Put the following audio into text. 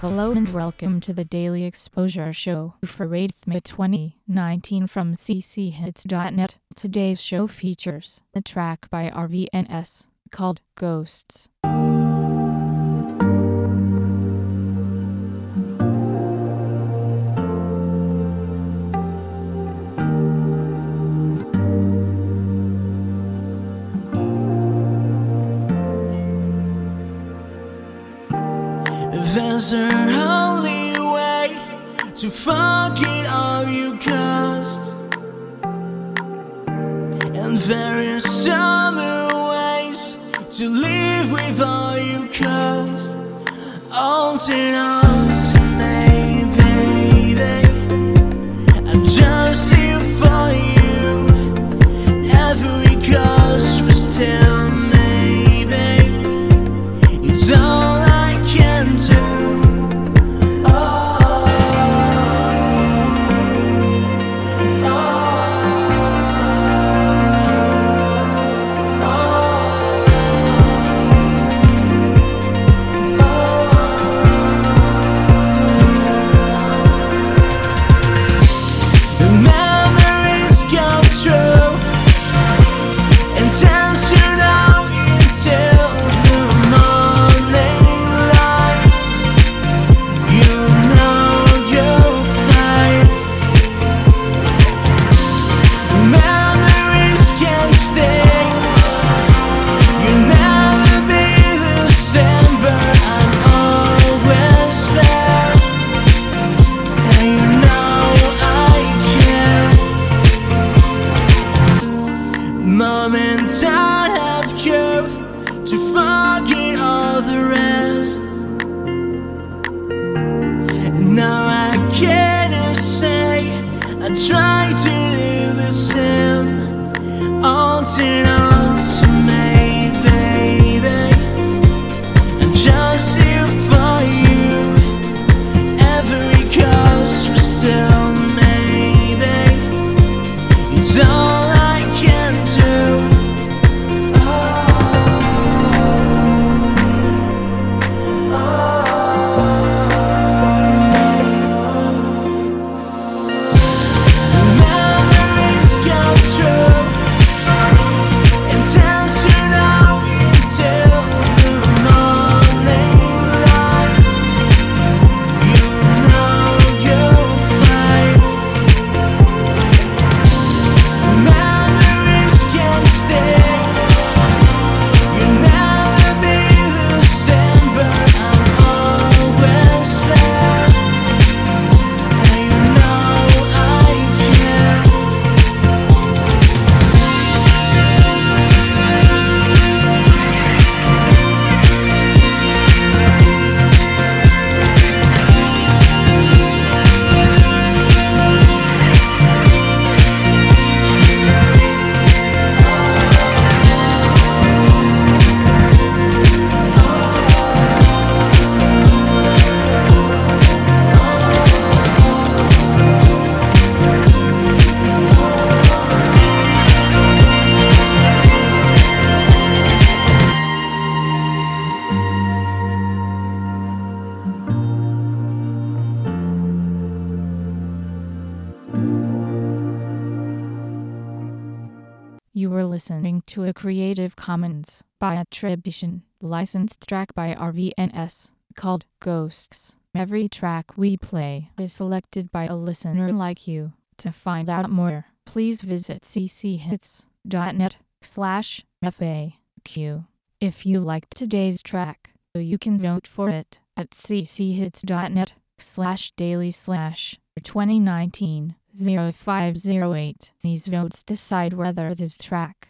Hello and welcome to the Daily Exposure Show for 8th May 2019 from cchits.net. Today's show features a track by RVNS called Ghosts. There's a holy way to forget all you caused, and there are summer ways to live with all you caused. Holding on 拽紧 listening to a Creative Commons by attribution licensed track by RVNS called Ghosts. Every track we play is selected by a listener like you. To find out more, please visit cchits.net slash FAQ. If you liked today's track, you can vote for it at cchits.net slash daily slash 2019 0508. These votes decide whether this track